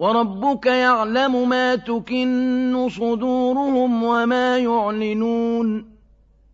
وَرَبُّكَ يَعْلَمُ مَا تُكِنُّ صُدُورُهُمْ وَمَا يُعْلِنُونَ